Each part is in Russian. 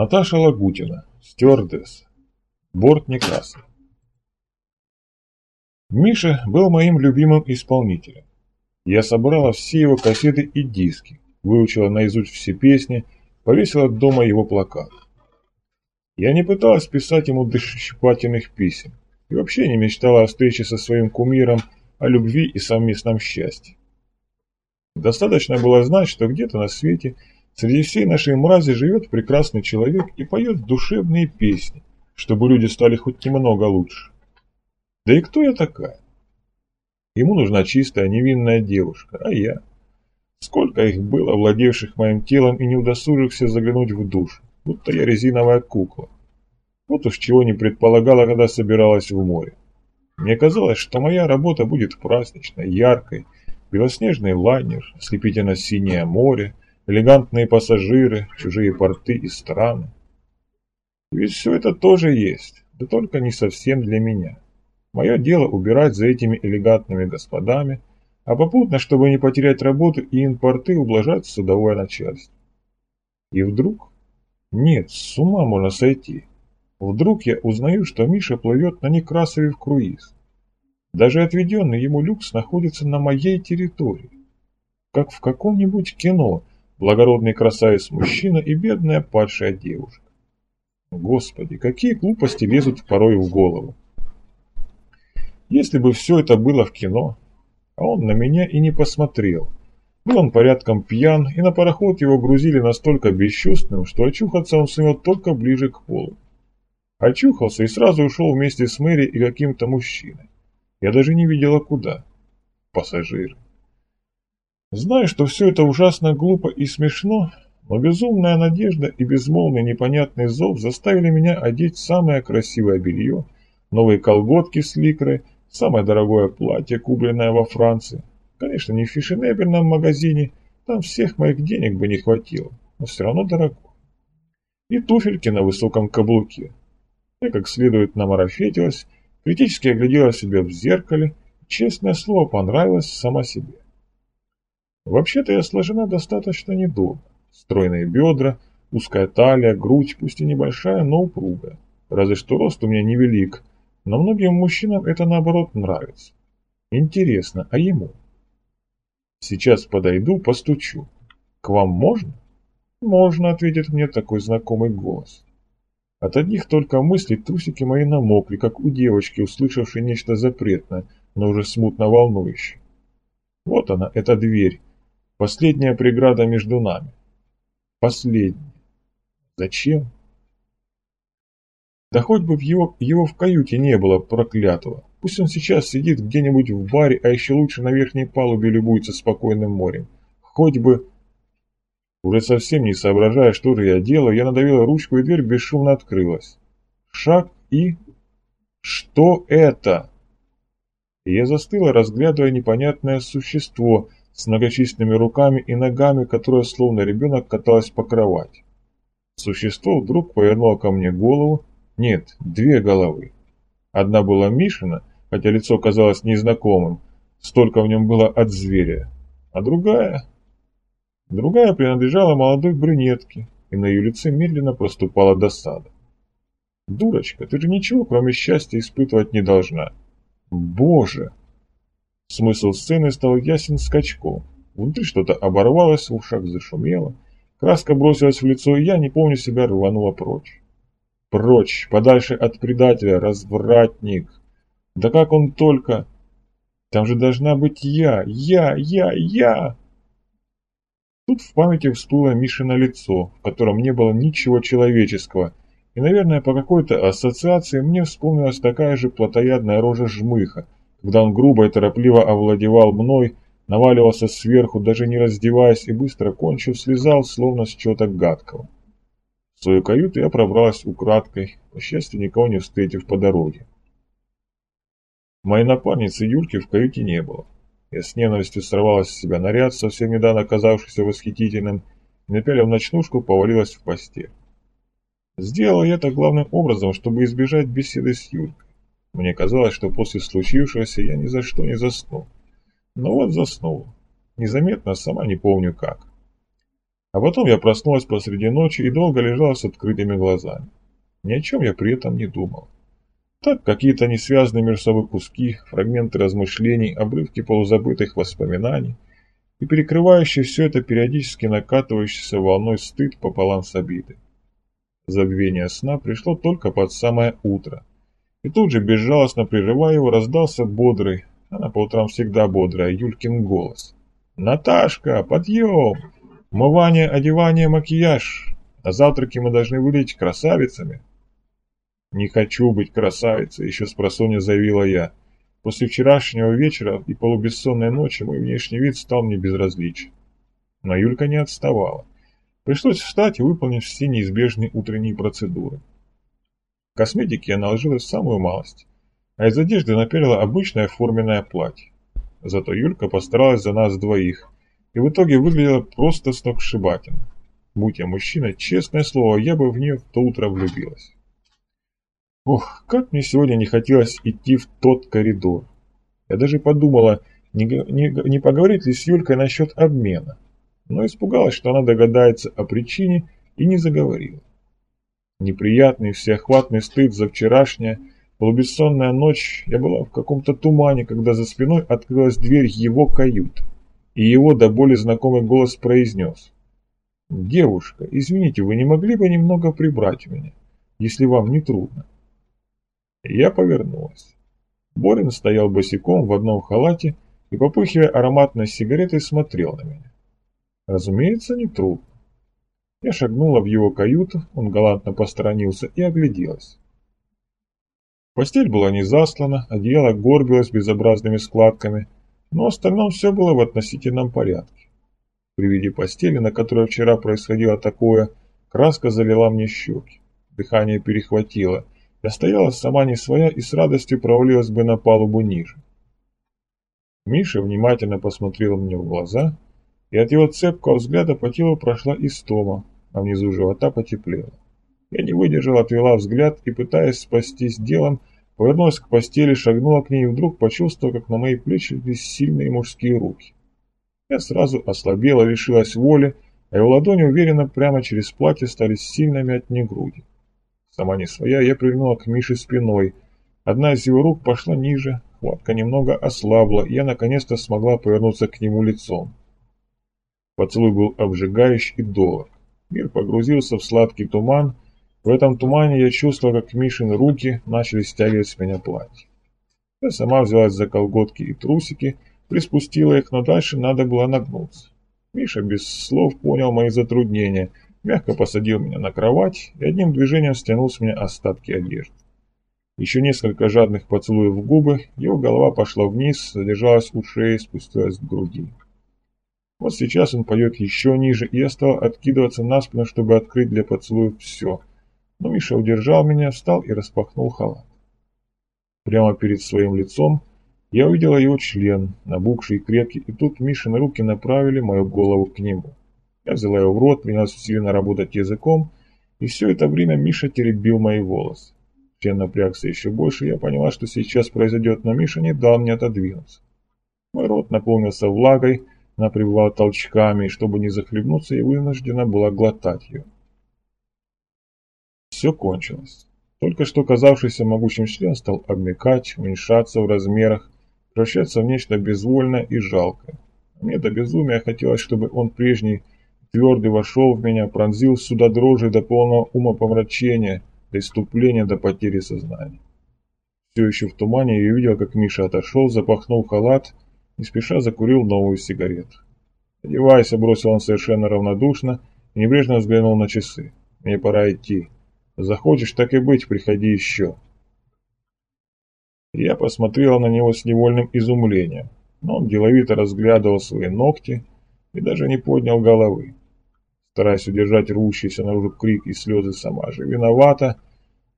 Наташа Лагутина, стюардесса. Борт Некрасов. Миша был моим любимым исполнителем. Я собрала все его кассеты и диски, выучила наизусть все песни, повесила дома его плакат. Я не пыталась писать ему душещипательных писем и вообще не мечтала о встрече со своим кумиром, о любви и совместном счастье. Достаточно было знать, что где-то на свете среди всей нашей мрази живет прекрасный человек и поет душевные песни, чтобы люди стали хоть немного лучше. Да и кто я такая? Ему нужна чистая, невинная девушка, а я? Сколько их было, владевших моим телом и не удосужившихся заглянуть в душу, будто я резиновая кукла. Вот уж чего не предполагала, когда собиралась в море. Мне казалось, что моя работа будет праздничной, яркой, белоснежный лайнер, ослепительно-синее море, элегантные пассажиры, чужие порты и страны. Ведь все это тоже есть, да только не совсем для меня. Мое дело убирать за этими элегантными господами, а попутно, чтобы не потерять работу и импорты, ублажать судовое начальство. И вдруг... Нет, с ума можно сойти. Вдруг я узнаю, что Миша плывет на Некрасове в круиз. Даже отведенный ему люкс находится на моей территории. Как в каком-нибудь кино благородный красавец-мужчина и бедная падшая девушка. Господи, какие глупости лезут порой в голову. Если бы все это было в кино, а он на меня и не посмотрел. Был он порядком пьян, и на пароход его грузили настолько бесчувственным, что очухаться он сумел только ближе к полу. Очухался и сразу ушел вместе с Мэри и каким-то мужчиной. Я даже не видела куда. Пассажиры. Знаю, что все это ужасно глупо и смешно, но безумная надежда и безмолвный непонятный зов заставили меня одеть самое красивое белье, новые колготки с ликрой, самое дорогое платье, купленное во Франции. Конечно, не в фешенебельном магазине, там всех моих денег бы не хватило, но все равно дорого. И туфельки на высоком каблуке. Я как следует намарафетилась, критически оглядела себя в зеркале, честное слово, понравилась сама себе. Вообще-то я сложена достаточно недурно. Стройные бедра, узкая талия, грудь, пусть и небольшая, но упругая. Разве что рост у меня невелик, но многим мужчинам это наоборот нравится. Интересно, а ему? Сейчас подойду, постучу. К вам можно? Можно, ответит мне такой знакомый голос. От одних только мыслей трусики мои намокли, как у девочки, услышавшей нечто запретное, но уже смутно волнующее. Вот она, эта дверь, Последняя преграда между нами. Последняя. Зачем? Да хоть бы его, его в каюте не было, проклятого. Пусть он сейчас сидит где-нибудь в баре, а еще лучше на верхней палубе любуется спокойным морем. Хоть бы... Уже совсем не соображая, что же я делаю, я надавила ручку, и дверь бесшумно открылась. Шаг и... Что это? И я застыла, разглядывая непонятное существо, с многочисленными руками и ногами, которая словно ребенок каталась по кровати. Существо вдруг повернуло ко мне голову, нет, две головы. Одна была Мишина, хотя лицо казалось незнакомым, столько в нем было от зверя, а другая... Другая принадлежала молодой брюнетке, и на ее лице медленно проступала досада. «Дурочка, ты же ничего, кроме счастья, испытывать не должна». «Боже!» Смысл сцены стал ясен скачком. Внутри что-то оборвалось, в ушах зашумело. Краска бросилась в лицо, и я, не помню себя, рванула прочь. Прочь, подальше от предателя, развратник. Да как он только... Там же должна быть я, я, я, я! Тут в памяти всплыло Мишино лицо, в котором не было ничего человеческого, и, наверное, по какой-то ассоциации мне вспомнилась такая же плотоядная рожа жмыха, когда он грубо и торопливо овладевал мной, наваливался сверху, даже не раздеваясь, и быстро кончив, слезал, словно с чего-то гадкого. В свою каюту я пробралась украдкой, по счастью, никого не встретив по дороге. Моей напарницы Юрки в каюте не было. Я с ненавистью сорвалась с себя наряд, совсем недавно казавшийся восхитительным, и, напялив ночнушку, повалилась в постель. Сделала я это главным образом, чтобы избежать беседы с Юркой. Мне казалось, что после случившегося я ни за что не засну. Но вот заснул. Незаметно, сама не помню как. А потом я проснулась посреди ночи и долго лежала с открытыми глазами. Ни о чем я при этом не думал. Так, какие-то несвязанные между собой куски, фрагменты размышлений, обрывки полузабытых воспоминаний и перекрывающие все это периодически накатывающейся волной стыд пополам с обидой. Забвение сна пришло только под самое утро. И тут же, безжалостно прерывая его, раздался бодрый, она по утрам всегда бодрая, Юлькин голос. «Наташка, подъем! Умывание, одевание, макияж. На завтраке мы должны выглядеть красавицами». «Не хочу быть красавицей», — еще с просонья заявила я. После вчерашнего вечера и полубессонной ночи мой внешний вид стал мне безразличен. Но Юлька не отставала. Пришлось встать и выполнить все неизбежные утренние процедуры. Косметики я наложила самую малость, а из одежды наперила обычное форменное платье. Зато Юлька постаралась за нас двоих, и в итоге выглядела просто сногсшибательно. Будь я мужчина, честное слово, я бы в нее в то утро влюбилась. Ох, как мне сегодня не хотелось идти в тот коридор. Я даже подумала, не, не, не поговорить ли с Юлькой насчет обмена, но испугалась, что она догадается о причине и не заговорила. Неприятный всеохватный стыд за вчерашнее, полубессонная ночь, я была в каком-то тумане, когда за спиной открылась дверь его каюты, и его до боли знакомый голос произнес. «Девушка, извините, вы не могли бы немного прибрать меня, если вам не трудно?» Я повернулась. Борин стоял босиком в одном халате и, попыхивая ароматной сигаретой, смотрел на меня. Разумеется, не трудно. Я шагнула в его каюту, он галантно посторонился и огляделась. Постель была не заслана, одеяло горбилось безобразными складками, но в остальном все было в относительном порядке. При виде постели, на которой вчера происходило такое, краска залила мне щеки. Дыхание перехватило – я стояла сама не своя и с радостью провалилась бы на палубу ниже. Миша внимательно посмотрел мне в глаза, и от его цепкого взгляда по телу прошла истома, а внизу живота потеплело. Я не выдержала, отвела взгляд и, пытаясь спастись делом, повернулась к постели, шагнула к ней и вдруг почувствовала, как на мои плечи легли сильные мужские руки. Я сразу ослабела, лишилась воли, а его ладони уверенно прямо через платье стали сильными от груди. Сама не своя, я прильнула к Мише спиной. Одна из его рук пошла ниже, хватка немного ослабла, и я наконец-то смогла повернуться к нему лицом. Поцелуй был обжигающий и долг. Мир погрузился в сладкий туман. В этом тумане я чувствовала, как Мишины руки начали стягивать с меня платье. Я сама взялась за колготки и трусики, приспустила их, но дальше надо было нагнуться. Миша без слов понял мои затруднения – мягко посадил меня на кровать и одним движением стянул с меня остатки одежды. Еще несколько жадных поцелуев в губы, его голова пошла вниз, задержалась у шеи, спустилась к груди. Вот сейчас он пойдет еще ниже, и я стал откидываться на спину, чтобы открыть для поцелуев все. Но Миша удержал меня, встал и распахнул халат. Прямо перед своим лицом я увидела его член, набухший и крепкий, и тут Мишины руки направили мою голову к нему. Я взяла его в рот, принялась усиленно работать языком, и все это время Миша теребил мои волосы. Член напрягся еще больше, я поняла, что сейчас произойдет, но Миша не дал мне отодвинуться. Мой рот наполнился влагой, она прибывала толчками, и чтобы не захлебнуться, я вынуждена была глотать ее. Все кончилось. Только что казавшийся могучим член стал обмекать, уменьшаться в размерах, превращаться в нечто безвольное и жалкое. Мне до безумия хотелось, чтобы он прежний Твердый вошел в меня, пронзил сюда дрожи до полного умопомрачения, до иступления, до потери сознания. Все еще в тумане я видел, как Миша отошел, запахнул халат и спеша закурил новую сигарету. «Одевайся», — бросил он совершенно равнодушно и небрежно взглянул на часы. «Мне пора идти. Захочешь, так и быть, приходи еще». Я посмотрел на него с невольным изумлением, но он деловито разглядывал свои ногти и даже не поднял головы стараясь удержать рвущийся наружу крик и слезы сама же. Виновата.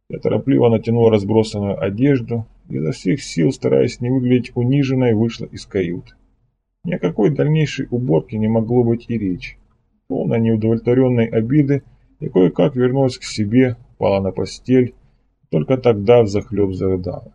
Я торопливо натянула разбросанную одежду изо всех сил, стараясь не выглядеть униженной, вышла из каюты. Ни о какой дальнейшей уборке не могло быть и речи. Полная неудовлетворенной обиды, я кое-как вернулась к себе, упала на постель, только тогда взахлеб зарыдала.